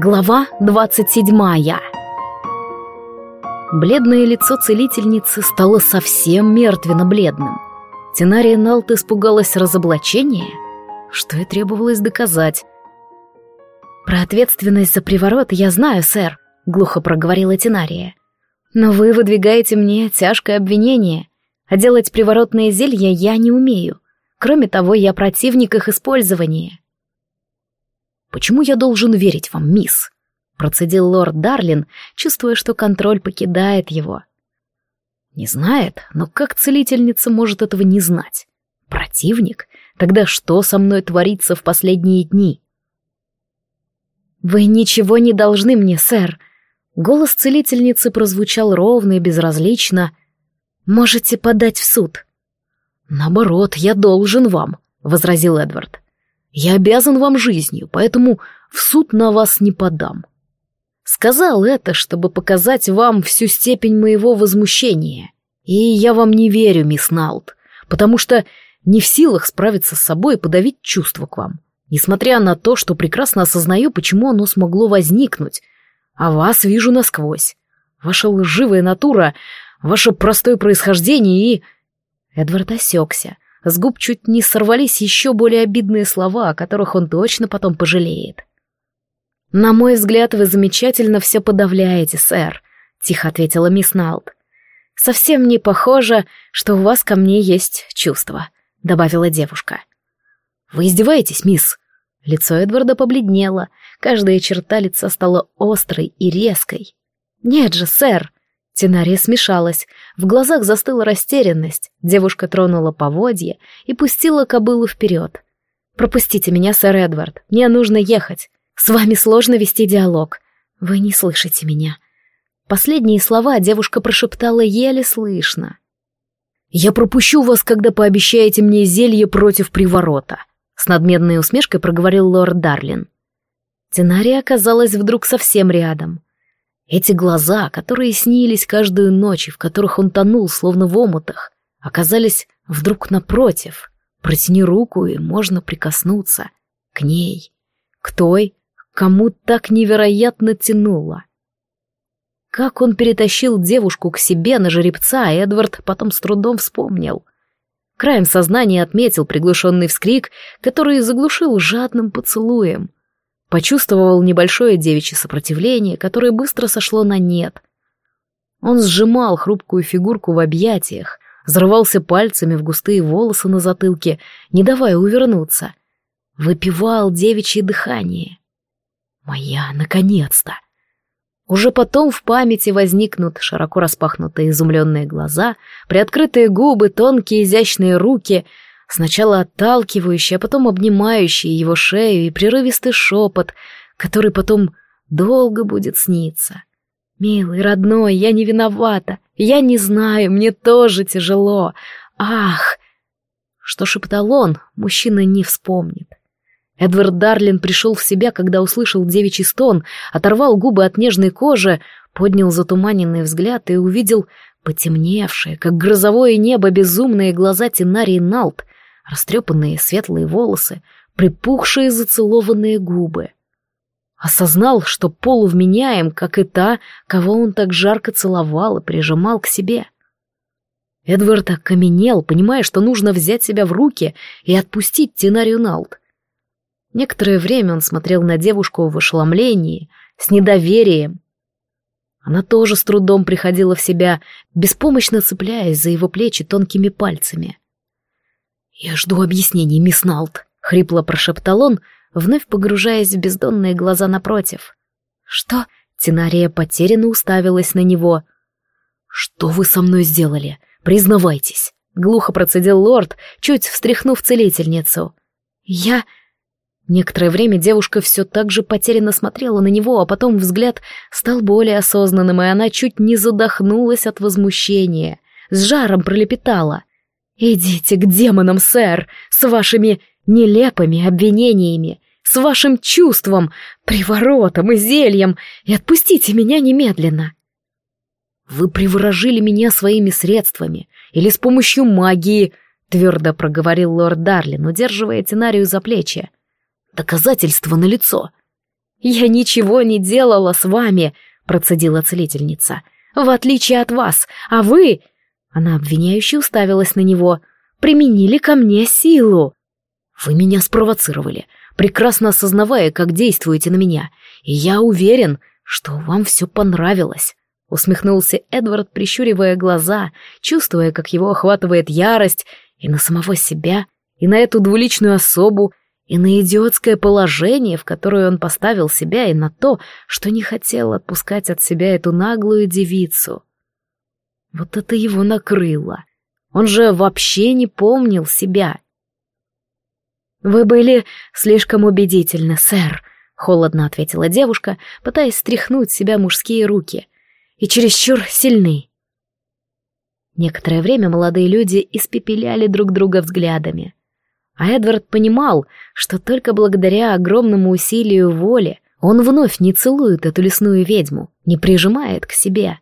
Глава двадцать седьмая Бледное лицо целительницы стало совсем мертвенно-бледным. Тенария Налт испугалась разоблачения, что и требовалось доказать. «Про ответственность за приворот я знаю, сэр», — глухо проговорила Тенария. «Но вы выдвигаете мне тяжкое обвинение, а делать приворотные зелья я не умею. Кроме того, я противник их использования». «Почему я должен верить вам, мисс?» Процедил лорд Дарлин, чувствуя, что контроль покидает его. Не знает, но как целительница может этого не знать? Противник? Тогда что со мной творится в последние дни? «Вы ничего не должны мне, сэр!» Голос целительницы прозвучал ровно и безразлично. «Можете подать в суд». «Наоборот, я должен вам», — возразил Эдвард. Я обязан вам жизнью, поэтому в суд на вас не подам. Сказал это, чтобы показать вам всю степень моего возмущения. И я вам не верю, мисс Налт, потому что не в силах справиться с собой и подавить чувства к вам, несмотря на то, что прекрасно осознаю, почему оно смогло возникнуть. А вас вижу насквозь. Ваша лживая натура, ваше простое происхождение и... Эдвард осекся, с губ чуть не сорвались еще более обидные слова, о которых он точно потом пожалеет. «На мой взгляд, вы замечательно все подавляете, сэр», — тихо ответила мисс Налт. «Совсем не похоже, что у вас ко мне есть чувства», — добавила девушка. «Вы издеваетесь, мисс?» Лицо Эдварда побледнело, каждая черта лица стала острой и резкой. «Нет же, сэр!» Тенария смешалась, в глазах застыла растерянность, девушка тронула поводья и пустила кобылу вперед. «Пропустите меня, сэр Эдвард, мне нужно ехать. С вами сложно вести диалог. Вы не слышите меня». Последние слова девушка прошептала еле слышно. «Я пропущу вас, когда пообещаете мне зелье против приворота», — с надменной усмешкой проговорил лорд Дарлин. Тенария оказалась вдруг совсем рядом. Эти глаза, которые снились каждую ночь, в которых он тонул, словно в омутах, оказались вдруг напротив. Протяни руку, и можно прикоснуться. К ней. К той, кому так невероятно тянуло. Как он перетащил девушку к себе на жеребца, Эдвард потом с трудом вспомнил. Краем сознания отметил приглушенный вскрик, который заглушил жадным поцелуем — Почувствовал небольшое девичье сопротивление, которое быстро сошло на нет. Он сжимал хрупкую фигурку в объятиях, взрывался пальцами в густые волосы на затылке, не давая увернуться. Выпивал девичье дыхание. «Моя, наконец-то!» Уже потом в памяти возникнут широко распахнутые изумленные глаза, приоткрытые губы, тонкие изящные руки — Сначала отталкивающий, а потом обнимающий его шею и прерывистый шепот, который потом долго будет сниться. «Милый, родной, я не виновата. Я не знаю, мне тоже тяжело. Ах!» Что шептал он, мужчина не вспомнит. Эдвард Дарлин пришел в себя, когда услышал девичий стон, оторвал губы от нежной кожи, поднял затуманенный взгляд и увидел потемневшие, как грозовое небо, безумные глаза Тинарии Налт, растрепанные светлые волосы, припухшие зацелованные губы. Осознал, что полувменяем, как и та, кого он так жарко целовал и прижимал к себе. Эдвард окаменел, понимая, что нужно взять себя в руки и отпустить Тинарию Налт. Некоторое время он смотрел на девушку в ошеломлении, с недоверием. Она тоже с трудом приходила в себя, беспомощно цепляясь за его плечи тонкими пальцами. «Я жду объяснений, мисс Налт», — хрипло прошептал он, вновь погружаясь в бездонные глаза напротив. «Что?» — Тинария потерянно уставилась на него. «Что вы со мной сделали? Признавайтесь», — глухо процедил лорд, чуть встряхнув целительницу. «Я...» Некоторое время девушка все так же потерянно смотрела на него, а потом взгляд стал более осознанным, и она чуть не задохнулась от возмущения. С жаром пролепетала. «Идите к демонам, сэр, с вашими нелепыми обвинениями, с вашим чувством, приворотом и зельем, и отпустите меня немедленно». «Вы приворожили меня своими средствами или с помощью магии», — твердо проговорил лорд Дарлин, удерживая Тинарию за плечи. «Доказательства налицо». «Я ничего не делала с вами», — процедила целительница. «В отличие от вас, а вы...» Она обвиняюще уставилась на него. «Применили ко мне силу». «Вы меня спровоцировали, прекрасно осознавая, как действуете на меня, и я уверен, что вам все понравилось». Усмехнулся Эдвард, прищуривая глаза, чувствуя, как его охватывает ярость и на самого себя, и на эту двуличную особу, и на идиотское положение, в которое он поставил себя, и на то, что не хотел отпускать от себя эту наглую девицу. Вот это его накрыло. Он же вообще не помнил себя. «Вы были слишком убедительны, сэр», — холодно ответила девушка, пытаясь стряхнуть с себя мужские руки, — «и чересчур сильны». Некоторое время молодые люди испепеляли друг друга взглядами. А Эдвард понимал, что только благодаря огромному усилию воли он вновь не целует эту лесную ведьму, не прижимает к себе.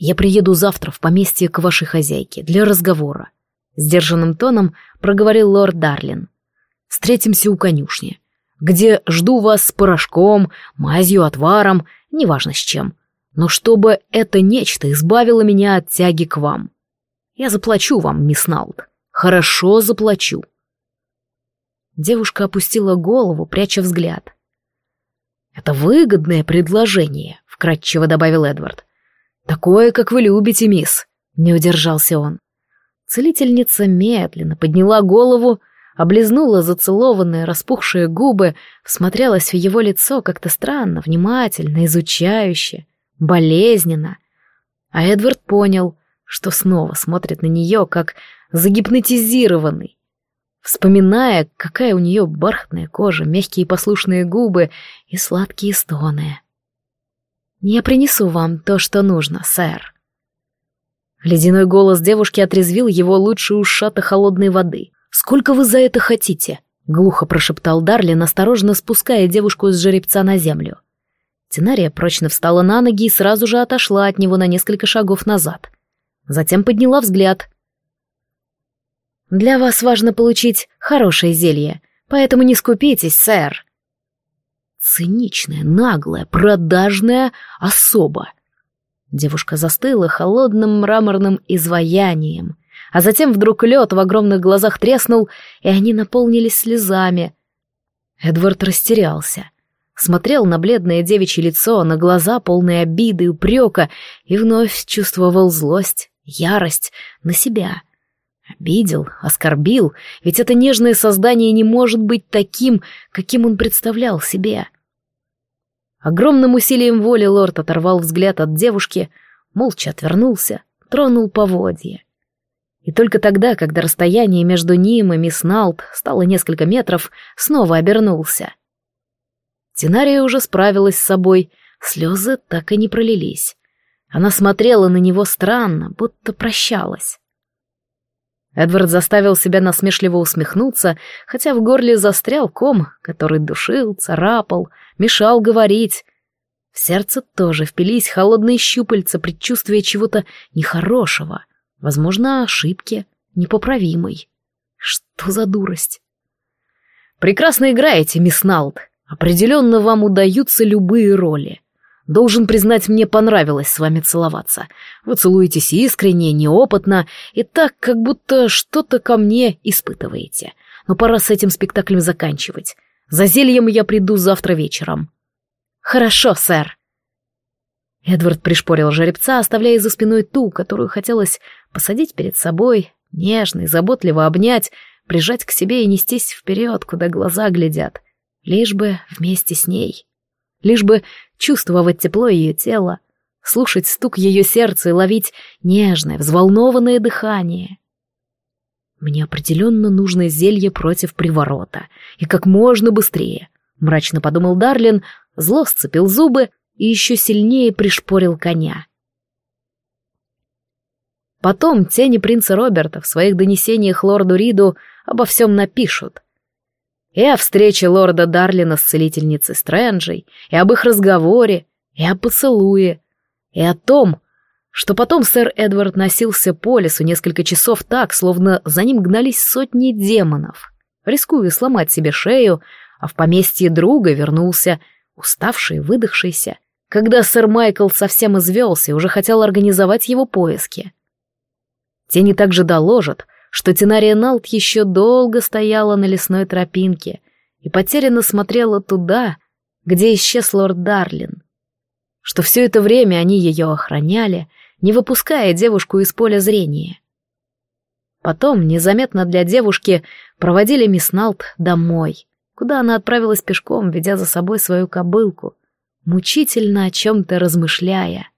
«Я приеду завтра в поместье к вашей хозяйке для разговора», — сдержанным тоном проговорил лорд Дарлин. «Встретимся у конюшни, где жду вас с порошком, мазью, отваром, неважно с чем, но чтобы это нечто избавило меня от тяги к вам. Я заплачу вам, мисс Налт. Хорошо заплачу. Девушка опустила голову, пряча взгляд. «Это выгодное предложение», — вкратчиво добавил Эдвард. «Такое, как вы любите, мисс», — не удержался он. Целительница медленно подняла голову, облизнула зацелованные распухшие губы, всмотрелась в его лицо как-то странно, внимательно, изучающе, болезненно. А Эдвард понял, что снова смотрит на нее, как загипнотизированный, вспоминая, какая у нее бархатная кожа, мягкие послушные губы и сладкие стоны. «Я принесу вам то, что нужно, сэр». Ледяной голос девушки отрезвил его лучше ушата холодной воды. «Сколько вы за это хотите?» — глухо прошептал Дарлин, осторожно спуская девушку с жеребца на землю. Тинария прочно встала на ноги и сразу же отошла от него на несколько шагов назад. Затем подняла взгляд. Для вас важно получить хорошее зелье, поэтому не скупитесь, сэр. Циничная, наглая, продажная особа. Девушка застыла холодным мраморным изваянием, а затем вдруг лед в огромных глазах треснул, и они наполнились слезами. Эдвард растерялся. Смотрел на бледное девичье лицо, на глаза, полные обиды и упрека, и вновь чувствовал злость, ярость на себя — Обидел, оскорбил, ведь это нежное создание не может быть таким, каким он представлял себе. Огромным усилием воли лорд оторвал взгляд от девушки, молча отвернулся, тронул поводья. И только тогда, когда расстояние между ним и мисс Налт стало несколько метров, снова обернулся. Тинария уже справилась с собой, слезы так и не пролились. Она смотрела на него странно, будто прощалась. Эдвард заставил себя насмешливо усмехнуться, хотя в горле застрял ком, который душил, царапал, мешал говорить. В сердце тоже впились холодные щупальца предчувствия чего-то нехорошего, возможно, ошибки, непоправимой. Что за дурость? «Прекрасно играете, мисс Налт. Определенно вам удаются любые роли. Должен признать, мне понравилось с вами целоваться. Вы целуетесь искренне, неопытно и так, как будто что-то ко мне испытываете. Но пора с этим спектаклем заканчивать. За зельем я приду завтра вечером». «Хорошо, сэр». Эдвард пришпорил жеребца, оставляя за спиной ту, которую хотелось посадить перед собой, нежно и заботливо обнять, прижать к себе и нестись вперед, куда глаза глядят, лишь бы вместе с ней лишь бы чувствовать тепло ее тела, слушать стук ее сердца и ловить нежное, взволнованное дыхание. Мне определенно нужно зелье против приворота, и как можно быстрее, мрачно подумал Дарлин, зло сцепил зубы и еще сильнее пришпорил коня. Потом тени принца Роберта в своих донесениях лорду Риду обо всем напишут — и о встрече лорда Дарлина с целительницей Стрэнджей, и об их разговоре, и о поцелуе, и о том, что потом сэр Эдвард носился по лесу несколько часов так, словно за ним гнались сотни демонов, рискуя сломать себе шею, а в поместье друга вернулся, уставший, выдохшийся, когда сэр Майкл совсем извелся и уже хотел организовать его поиски. Тени также доложат, что Тинария Налт еще долго стояла на лесной тропинке и потерянно смотрела туда, где исчез лорд Дарлин, что все это время они ее охраняли, не выпуская девушку из поля зрения. Потом, незаметно для девушки, проводили мисс Налт домой, куда она отправилась пешком, ведя за собой свою кобылку, мучительно о чем-то размышляя.